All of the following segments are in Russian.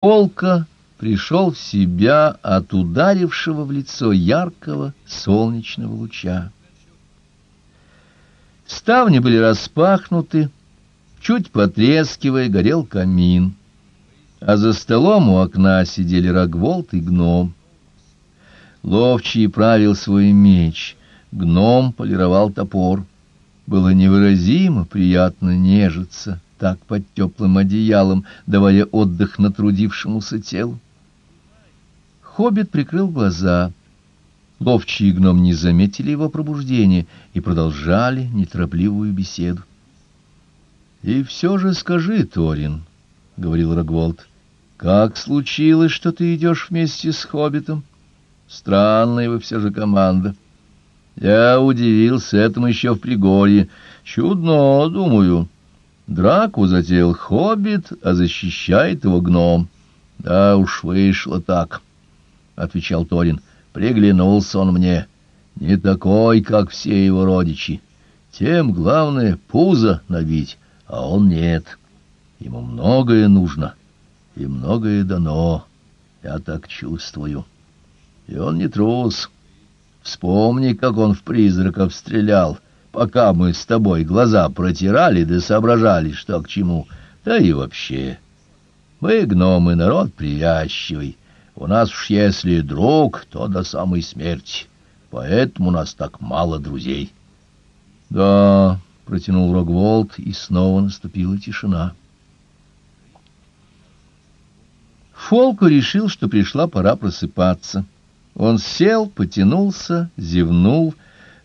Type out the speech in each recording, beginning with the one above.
Полка пришел в себя от ударившего в лицо яркого солнечного луча. Ставни были распахнуты, чуть потрескивая, горел камин, а за столом у окна сидели Рогволд и гном. Ловчий правил свой меч, гном полировал топор. Было невыразимо приятно нежиться так под теплым одеялом, давая отдых натрудившемуся телу. Хоббит прикрыл глаза. Ловчий гном не заметили его пробуждения и продолжали неторопливую беседу. — И все же скажи, Торин, — говорил Рогволд, — как случилось, что ты идешь вместе с Хоббитом? Странная вы все же команда. Я удивился этому еще в Пригорье. Чудно, думаю. Драку затеял Хоббит, а защищает его гном. Да уж вышло так, — отвечал Торин. Приглянулся он мне. Не такой, как все его родичи. Тем, главное, пузо набить, а он нет. Ему многое нужно, и многое дано. Я так чувствую. И он не трус. Вспомни, как он в призраков стрелял, пока мы с тобой глаза протирали да соображали, что к чему. Да и вообще, мы, гномы, народ привязчивый. У нас уж если друг, то до самой смерти. Поэтому у нас так мало друзей. — Да, — протянул Рогволд, и снова наступила тишина. Фолку решил, что пришла пора просыпаться. — он сел, потянулся, зевнул.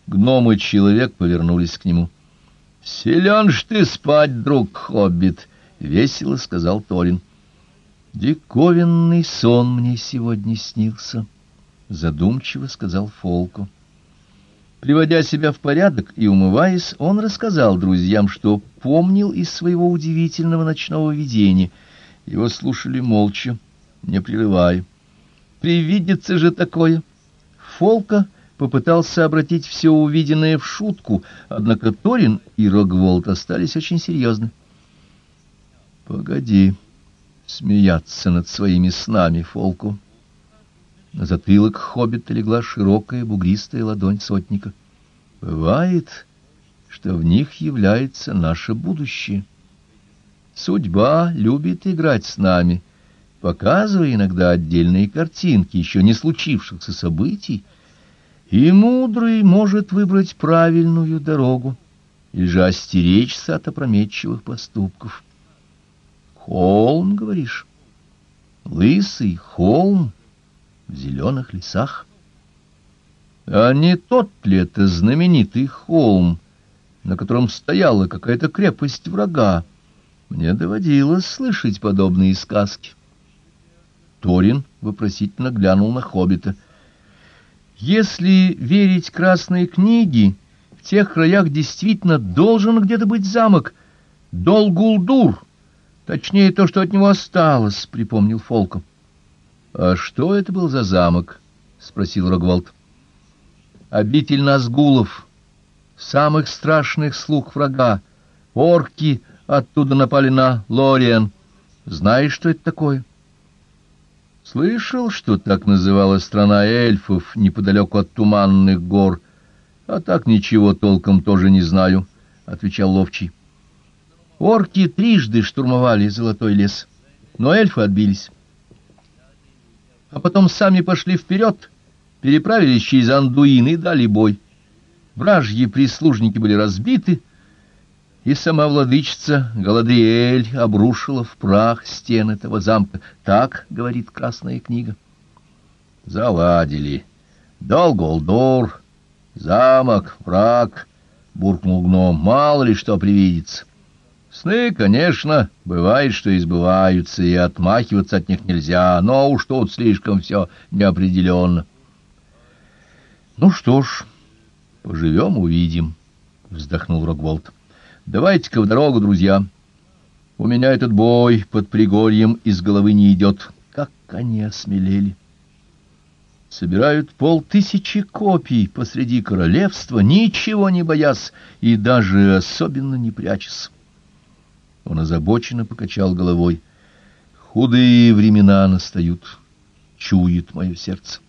Гном и человек повернулись к нему. — Силен ж ты спать, друг Хоббит! — весело сказал Торин. — Диковинный сон мне сегодня снился, — задумчиво сказал Фолку. Приводя себя в порядок и умываясь, он рассказал друзьям, что помнил из своего удивительного ночного видения. Его слушали молча, не прерывая. Привидится же такое. Фолка попытался обратить все увиденное в шутку, однако Торин и Рогволд остались очень серьезны. — Погоди смеяться над своими снами, Фолку. На затылок хоббита легла широкая бугристая ладонь сотника. — Бывает, что в них является наше будущее. Судьба любит играть с нами — показывая иногда отдельные картинки еще не случившихся событий, и мудрый может выбрать правильную дорогу или же остеречься от опрометчивых поступков. Холм, говоришь? Лысый холм в зеленых лесах. А не тот ли это знаменитый холм, на котором стояла какая-то крепость врага? Мне доводилось слышать подобные сказки. Торин вопросительно глянул на хоббита. «Если верить красной книге, в тех краях действительно должен где-то быть замок. Долгулдур, точнее, то, что от него осталось», — припомнил Фолком. «А что это был за замок?» — спросил Рогволд. «Обитель Назгулов, самых страшных слуг врага. Орки оттуда напали на Лориан. Знаешь, что это такое?» Слышал, что так называлась страна эльфов неподалеку от Туманных гор, а так ничего толком тоже не знаю, — отвечал Ловчий. Орки трижды штурмовали Золотой лес, но эльфы отбились. А потом сами пошли вперед, переправились через Андуин и дали бой. Вражьи прислужники были разбиты, — и сама владычица Галадриэль обрушила в прах стены этого замка. Так, говорит Красная книга. Заладили. Долголдор, замок, враг, буркнул гном. Мало ли что привидится. Сны, конечно, бывает, что избываются, и отмахиваться от них нельзя, но уж тут слишком все неопределенно. Ну что ж, поживем, увидим, вздохнул Рогволд. Давайте-ка в дорогу, друзья. У меня этот бой под Пригорьем из головы не идет. Как они осмелели! Собирают полтысячи копий посреди королевства, ничего не боясь и даже особенно не прячась. Он озабоченно покачал головой. Худые времена настают, чует мое сердце.